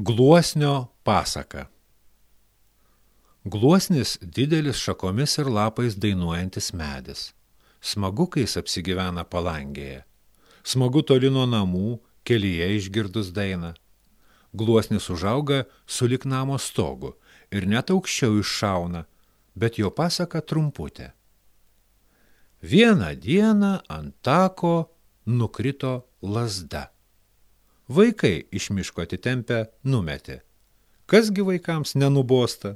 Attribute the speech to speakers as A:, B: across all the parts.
A: Gluosnio pasaka Gluosnis didelis šakomis ir lapais dainuojantis medis. Smagu, kai jis apsigyvena palangėje. Smagu toli nuo namų, kelyje išgirdus dainą. Gluosnis užauga sulik namo stogu ir net aukščiau iššauna, bet jo pasaka trumputė. Vieną dieną ant tako nukrito lasda. Vaikai iš miško atitempę numetė. Kasgi vaikams nenubosta?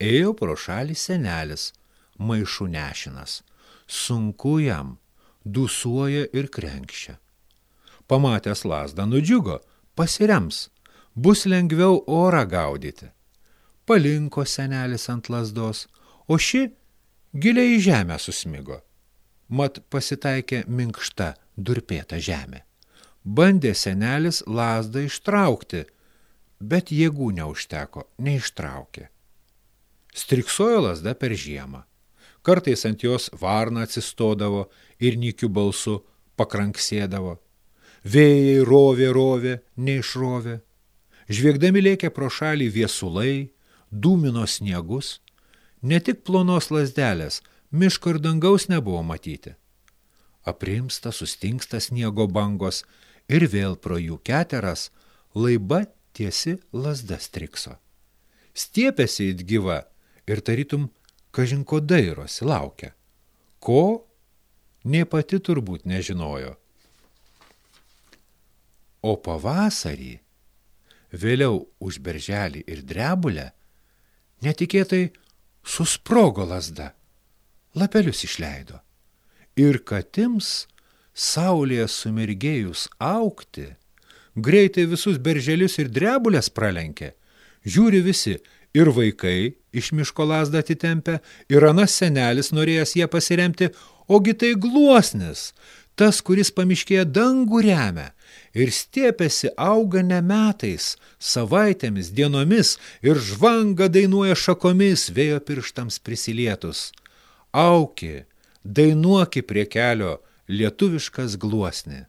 A: Ėjo pro šalį senelis, maišų nešinas. Sunku jam, dusuoja ir krenkščia. Pamatęs lasdą nudžiugo, pasirems, bus lengviau orą gaudyti. Palinko senelis ant lasdos, o ši giliai į žemę susmigo. Mat pasitaikė minkšta, durpėta žemė. Bandė senelis lasdą ištraukti, bet jėgų neužteko, neištraukė. Striksojo lasda per žiemą. Kartais ant jos varna atsistodavo ir nykių balsu pakranksėdavo. Vėjai rovė, rovė, neišrovė. Žviegdami lėkė pro šalį viesulai, dūmino sniegus. Ne tik plonos lasdelės, miško ir dangaus nebuvo matyti. Aprimsta, sustingsta sniego bangos ir vėl pro jų keteras laiba tiesi lasda strikso. Stiepėsi it gyva ir tarytum kažinko dairosi laukia. Ko? Nė pati turbūt nežinojo. O pavasarį, vėliau už berželį ir drebulę, netikėtai susprogo lasda, lapelius išleido. Ir katims saulėje sumirgėjus aukti, greitai visus berželius ir drebulės pralenkė. Žiūri visi, ir vaikai iš miško lasdą atitempę, ir anas senelis norėjęs ją pasiremti, ogi tai gluosnis, tas, kuris pamiškėje dangų remia, ir stiepėsi auga ne metais, savaitėmis, dienomis, ir žvanga dainuoja šakomis vėjo pirštams prisilietus. Auki, dainuoki prie kelio, lietuviškas gluosnį